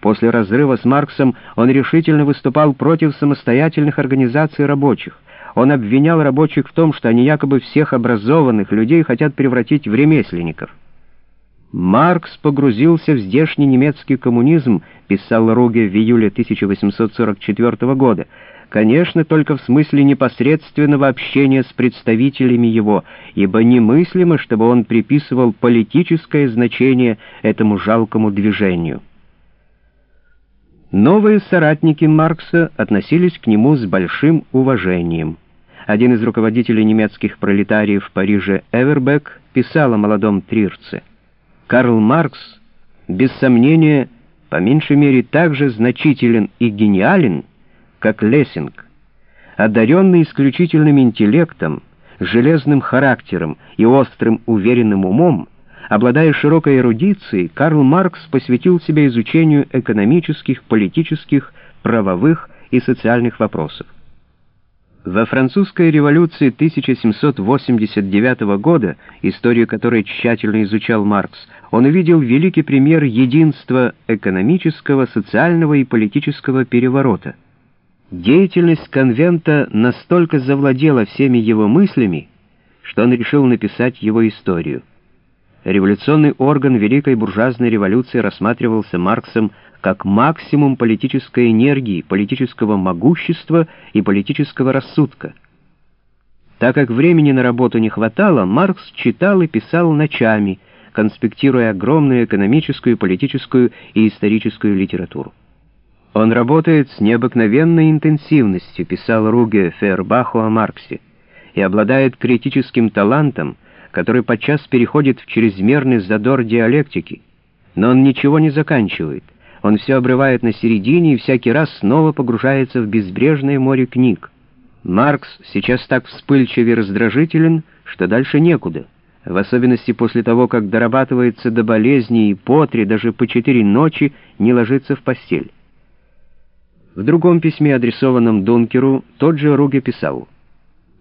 После разрыва с Марксом он решительно выступал против самостоятельных организаций рабочих. Он обвинял рабочих в том, что они якобы всех образованных людей хотят превратить в ремесленников. Маркс погрузился в здешний немецкий коммунизм, писал Руге в июле 1844 года, конечно, только в смысле непосредственного общения с представителями его, ибо немыслимо, чтобы он приписывал политическое значение этому жалкому движению. Новые соратники Маркса относились к нему с большим уважением. Один из руководителей немецких пролетариев в Париже Эвербек писал о молодом Трирце. Карл Маркс, без сомнения, по меньшей мере так же значителен и гениален, как Лессинг. Одаренный исключительным интеллектом, железным характером и острым уверенным умом, Обладая широкой эрудицией, Карл Маркс посвятил себя изучению экономических, политических, правовых и социальных вопросов. Во французской революции 1789 года, историю которой тщательно изучал Маркс, он увидел великий пример единства экономического, социального и политического переворота. Деятельность конвента настолько завладела всеми его мыслями, что он решил написать его историю. Революционный орган Великой буржуазной революции рассматривался Марксом как максимум политической энергии, политического могущества и политического рассудка. Так как времени на работу не хватало, Маркс читал и писал ночами, конспектируя огромную экономическую, политическую и историческую литературу. «Он работает с необыкновенной интенсивностью», писал Руге Фейербаху о Марксе, и обладает критическим талантом, который подчас переходит в чрезмерный задор диалектики. Но он ничего не заканчивает. Он все обрывает на середине и всякий раз снова погружается в безбрежное море книг. Маркс сейчас так вспыльчив и раздражителен, что дальше некуда. В особенности после того, как дорабатывается до болезни и по три, даже по четыре ночи не ложится в постель. В другом письме, адресованном Дункеру, тот же Руге писал —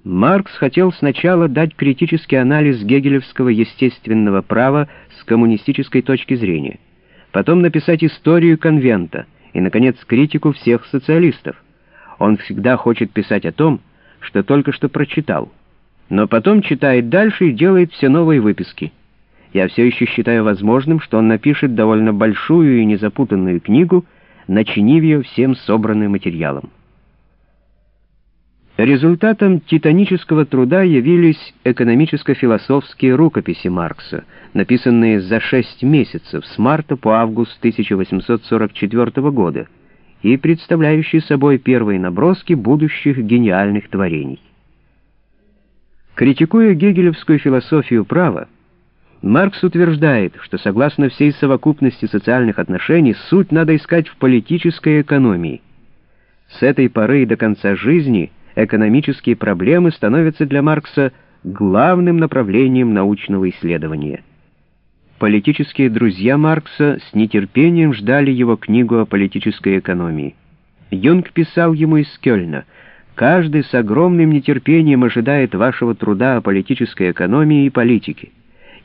Маркс хотел сначала дать критический анализ гегелевского естественного права с коммунистической точки зрения, потом написать историю конвента и, наконец, критику всех социалистов. Он всегда хочет писать о том, что только что прочитал, но потом читает дальше и делает все новые выписки. Я все еще считаю возможным, что он напишет довольно большую и незапутанную книгу, начинив ее всем собранным материалом. Результатом титанического труда явились экономическо-философские рукописи Маркса, написанные за шесть месяцев с марта по август 1844 года и представляющие собой первые наброски будущих гениальных творений. Критикуя гегелевскую философию права, Маркс утверждает, что согласно всей совокупности социальных отношений суть надо искать в политической экономии. С этой поры и до конца жизни – экономические проблемы становятся для Маркса главным направлением научного исследования. Политические друзья Маркса с нетерпением ждали его книгу о политической экономии. Юнг писал ему из Кёльна, «Каждый с огромным нетерпением ожидает вашего труда о политической экономии и политике.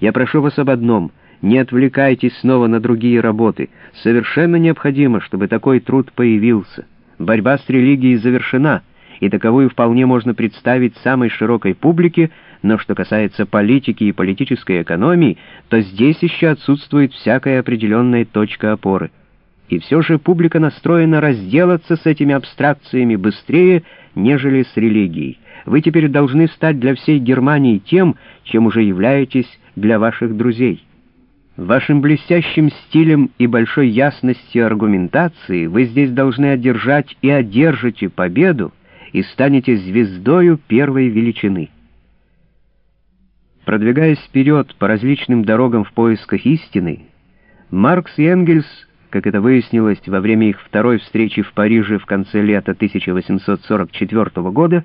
Я прошу вас об одном — не отвлекайтесь снова на другие работы. Совершенно необходимо, чтобы такой труд появился. Борьба с религией завершена» и таковую вполне можно представить самой широкой публике, но что касается политики и политической экономии, то здесь еще отсутствует всякая определенная точка опоры. И все же публика настроена разделаться с этими абстракциями быстрее, нежели с религией. Вы теперь должны стать для всей Германии тем, чем уже являетесь для ваших друзей. Вашим блестящим стилем и большой ясностью аргументации вы здесь должны одержать и одержите победу, и станете звездою первой величины. Продвигаясь вперед по различным дорогам в поисках истины, Маркс и Энгельс, как это выяснилось во время их второй встречи в Париже в конце лета 1844 года,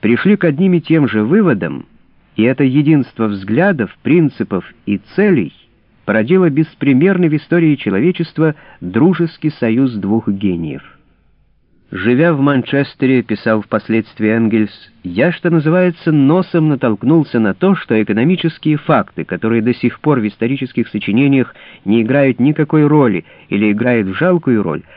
пришли к одним и тем же выводам, и это единство взглядов, принципов и целей породило беспримерный в истории человечества дружеский союз двух гениев. Живя в Манчестере, писал впоследствии Энгельс, я, что называется, носом натолкнулся на то, что экономические факты, которые до сих пор в исторических сочинениях не играют никакой роли или играют жалкую роль,